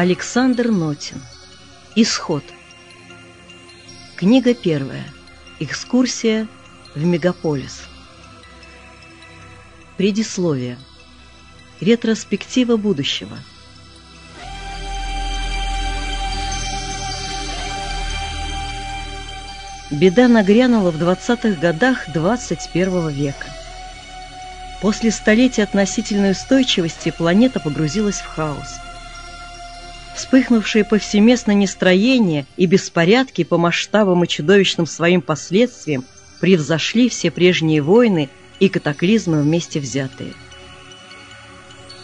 Александр Нотин. Исход. Книга первая. Экскурсия в мегаполис. Предисловие. Ретроспектива будущего. Беда нагрянула в 20-х годах 21 века. После столетия относительной устойчивости планета погрузилась в хаос. Вспыхнувшие повсеместно нестроения и беспорядки по масштабам и чудовищным своим последствиям превзошли все прежние войны и катаклизмы вместе взятые.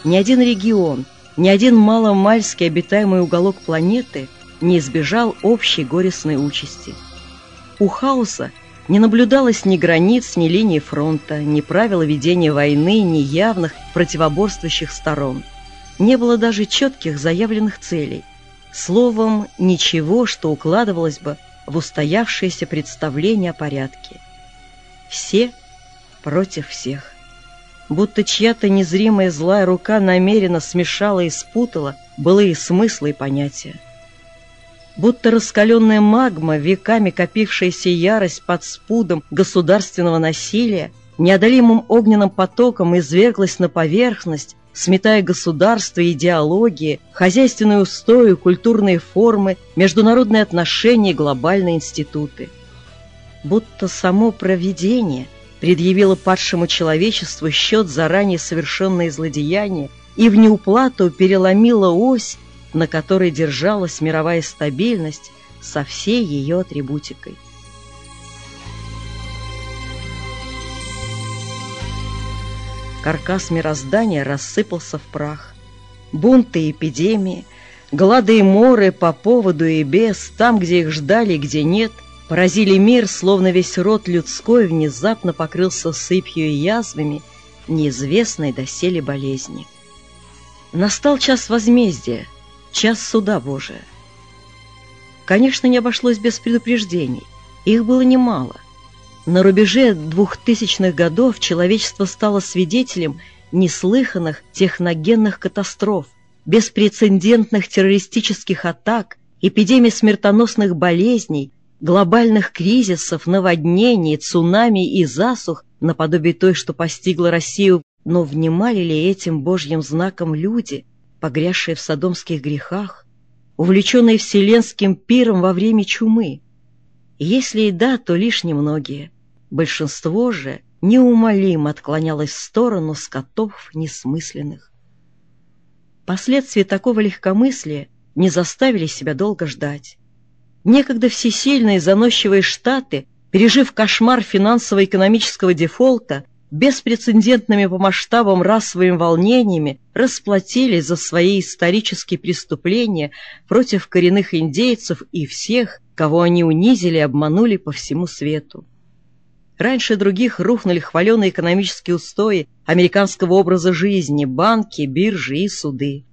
Ни один регион, ни один маломальский обитаемый уголок планеты не избежал общей горестной участи – у хаоса не наблюдалось ни границ, ни линии фронта, ни правил ведения войны, ни явных противоборствующих сторон. Не было даже четких заявленных целей. Словом, ничего, что укладывалось бы в устоявшееся представление о порядке. Все против всех. Будто чья-то незримая злая рука намеренно смешала и спутала былые смыслы и понятия будто раскаленная магма, веками копившаяся ярость под спудом государственного насилия, неодолимым огненным потоком изверглась на поверхность, сметая государство, идеологии, хозяйственные устои, культурные формы, международные отношения и глобальные институты. Будто само провидение предъявило падшему человечеству счет за ранее совершенные злодеяния и в неуплату переломило ось, на которой держалась мировая стабильность со всей ее атрибутикой. Каркас мироздания рассыпался в прах. Бунты и эпидемии, глады и моры по поводу и без, там, где их ждали и где нет, поразили мир, словно весь род людской внезапно покрылся сыпью и язвами неизвестной доселе болезни. Настал час возмездия — час суда Божия. Конечно, не обошлось без предупреждений. Их было немало. На рубеже двухтысячных годов человечество стало свидетелем неслыханных техногенных катастроф, беспрецедентных террористических атак, эпидемий смертоносных болезней, глобальных кризисов, наводнений, цунами и засух, наподобие той, что постигла Россию, но внимали ли этим Божьим знаком люди – погрязшие в садомских грехах, увлеченные вселенским пиром во время чумы? Если и да, то лишь немногие. Большинство же неумолимо отклонялось в сторону скотов несмысленных. Последствия такого легкомыслия не заставили себя долго ждать. Некогда всесильные заносчивые штаты, пережив кошмар финансово-экономического дефолта, беспрецедентными по масштабам расовыми волнениями расплатились за свои исторические преступления против коренных индейцев и всех, кого они унизили и обманули по всему свету. Раньше других рухнули хваленые экономические устои американского образа жизни, банки, биржи и суды.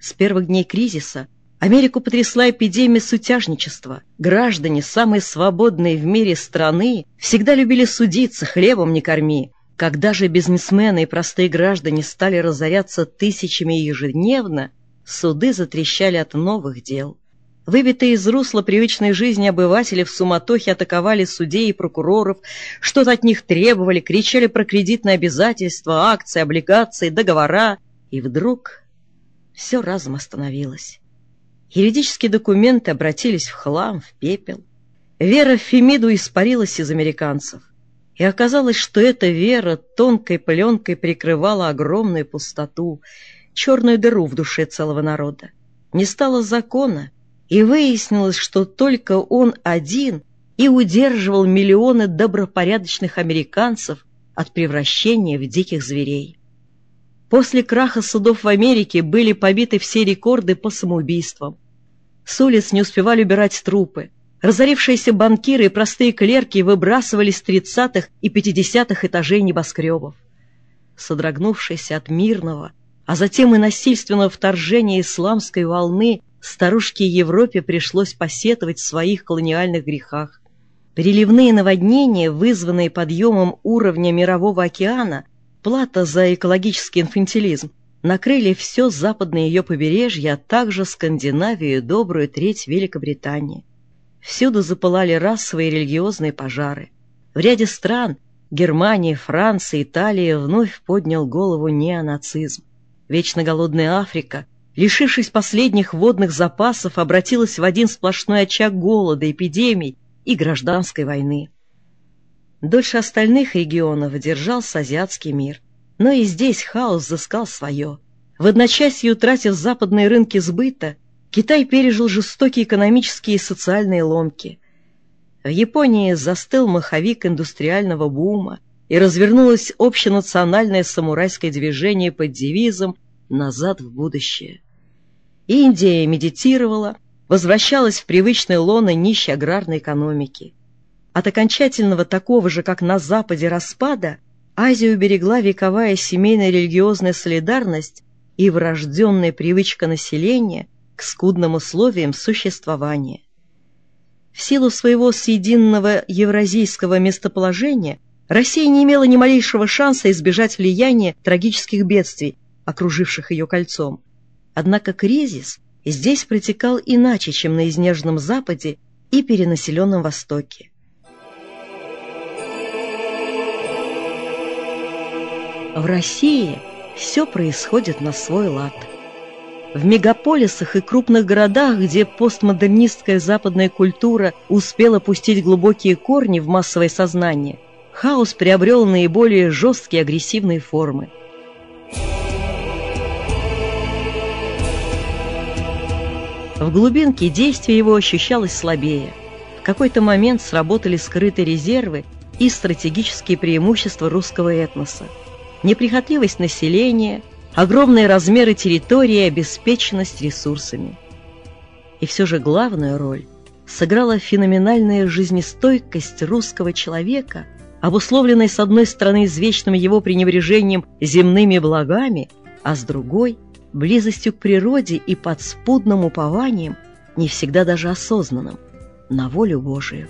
С первых дней кризиса Америку потрясла эпидемия сутяжничества. Граждане, самые свободные в мире страны, всегда любили судиться, хлебом не корми, когда же бизнесмены и простые граждане стали разоряться тысячами ежедневно, суды затрещали от новых дел. Выбитые из русла привычной жизни обыватели в суматохе атаковали судей и прокуроров, что-то от них требовали, кричали про кредитные обязательства, акции, облигации, договора. И вдруг все разом остановилось. Юридические документы обратились в хлам, в пепел. Вера в Фемиду испарилась из американцев и оказалось, что эта вера тонкой пленкой прикрывала огромную пустоту, черную дыру в душе целого народа. Не стало закона, и выяснилось, что только он один и удерживал миллионы добропорядочных американцев от превращения в диких зверей. После краха судов в Америке были побиты все рекорды по самоубийствам. С улиц не успевали убирать трупы, Разорившиеся банкиры и простые клерки выбрасывались с тридцатых и пятидесятых этажей небоскребов. Содрогнувшись от мирного, а затем и насильственного вторжения исламской волны, старушке Европе пришлось посетовать в своих колониальных грехах. Переливные наводнения, вызванные подъемом уровня мирового океана, плата за экологический инфантилизм, накрыли все западное ее побережье, а также Скандинавию и добрую треть Великобритании. Всюду запылали расовые и религиозные пожары. В ряде стран Германии, Франции, Италии вновь поднял голову неонацизм. Вечно голодная Африка, лишившись последних водных запасов, обратилась в один сплошной очаг голода, эпидемий и гражданской войны. Дольше остальных регионов держался азиатский мир. Но и здесь хаос взыскал свое. В одночасье утратив западные рынки сбыта, Китай пережил жестокие экономические и социальные ломки. В Японии застыл маховик индустриального бума и развернулось общенациональное самурайское движение под девизом «Назад в будущее». Индия медитировала, возвращалась в привычные лоно нищей аграрной экономики. От окончательного такого же, как на Западе, распада Азию уберегла вековая семейная религиозная солидарность и врожденная привычка населения к скудным условиям существования. В силу своего съединного евразийского местоположения Россия не имела ни малейшего шанса избежать влияния трагических бедствий, окруживших ее кольцом. Однако кризис здесь протекал иначе, чем на изнеженном Западе и перенаселенном Востоке. В России все происходит на свой лад. В мегаполисах и крупных городах, где постмодернистская западная культура успела пустить глубокие корни в массовое сознание, хаос приобрел наиболее жесткие агрессивные формы. В глубинке действие его ощущалось слабее. В какой-то момент сработали скрытые резервы и стратегические преимущества русского этноса неприхотливость населения, огромные размеры территории и обеспеченность ресурсами. И все же главную роль сыграла феноменальная жизнестойкость русского человека, обусловленная с одной стороны извечным его пренебрежением земными благами, а с другой – близостью к природе и подспудным упованием, не всегда даже осознанным, на волю Божию.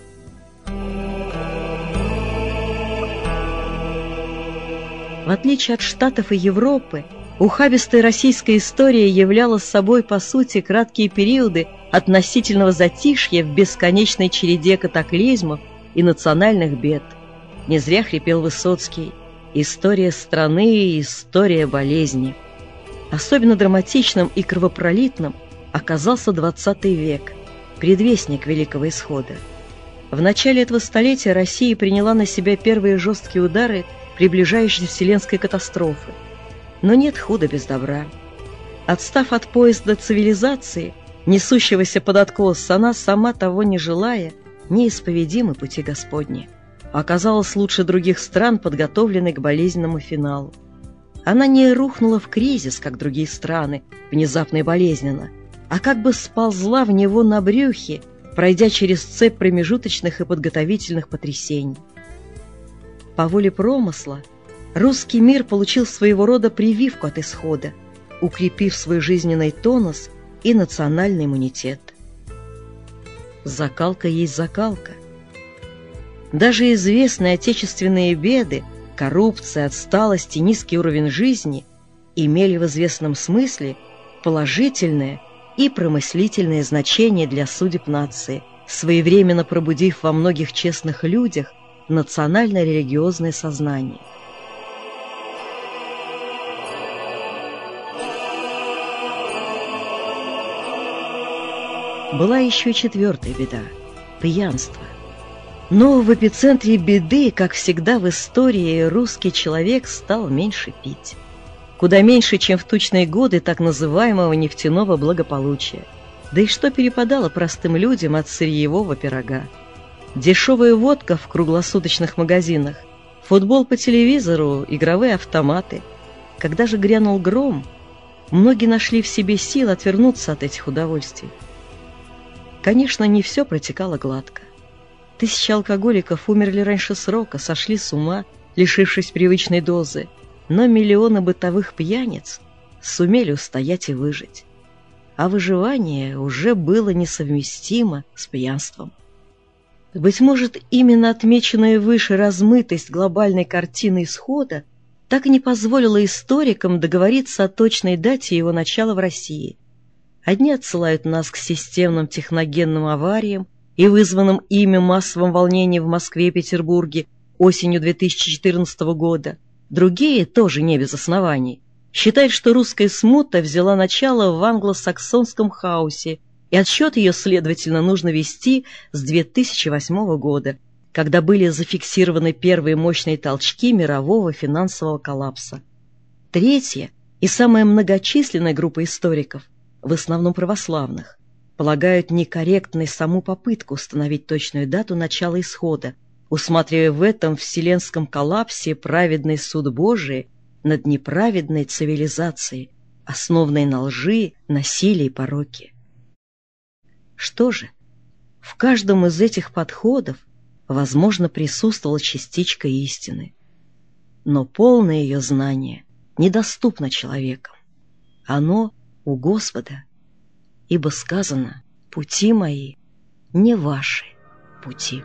В отличие от Штатов и Европы, ухабистая российская история являла собой, по сути, краткие периоды относительного затишья в бесконечной череде катаклизмов и национальных бед. Не зря хрипел Высоцкий «История страны и история болезни». Особенно драматичным и кровопролитным оказался XX век, предвестник Великого Исхода. В начале этого столетия Россия приняла на себя первые жесткие удары приближающейся вселенской катастрофы. Но нет худа без добра. Отстав от поезда цивилизации, несущегося под откос, она, сама того не желая, неисповедимы пути Господни. Оказалась лучше других стран, подготовленной к болезненному финалу. Она не рухнула в кризис, как другие страны, внезапно и болезненно, а как бы сползла в него на брюхе, пройдя через цепь промежуточных и подготовительных потрясений. По воле промысла русский мир получил своего рода прививку от исхода, укрепив свой жизненный тонус и национальный иммунитет. Закалка есть закалка. Даже известные отечественные беды, коррупция, отсталость и низкий уровень жизни имели в известном смысле положительное и промыслительное значение для судеб нации, своевременно пробудив во многих честных людях национально-религиозное сознание. Была еще четвертая беда – пьянство. Но в эпицентре беды, как всегда в истории, русский человек стал меньше пить. Куда меньше, чем в тучные годы так называемого нефтяного благополучия. Да и что перепадало простым людям от сырьевого пирога? Дешевая водка в круглосуточных магазинах, футбол по телевизору, игровые автоматы. Когда же грянул гром, многие нашли в себе сил отвернуться от этих удовольствий. Конечно, не все протекало гладко. Тысячи алкоголиков умерли раньше срока, сошли с ума, лишившись привычной дозы, но миллионы бытовых пьяниц сумели устоять и выжить. А выживание уже было несовместимо с пьянством. Быть может, именно отмеченная выше размытость глобальной картины исхода так и не позволило историкам договориться о точной дате его начала в России. Одни отсылают нас к системным техногенным авариям и вызванным ими массовым волнением в Москве и Петербурге осенью 2014 года, другие, тоже не без оснований, считают, что русская смута взяла начало в англосаксонском хаосе, и отсчет ее, следовательно, нужно вести с 2008 года, когда были зафиксированы первые мощные толчки мирового финансового коллапса. Третья и самая многочисленная группа историков, в основном православных, полагают некорректной саму попытку установить точную дату начала исхода, усматривая в этом вселенском коллапсе праведный суд Божий над неправедной цивилизацией, основанной на лжи, насилии и пороке. Что же, в каждом из этих подходов возможно, присутствовала частичка истины. Но полное ее знание недоступно человекам. Оно у Господа, ибо сказано «Пути мои не ваши пути».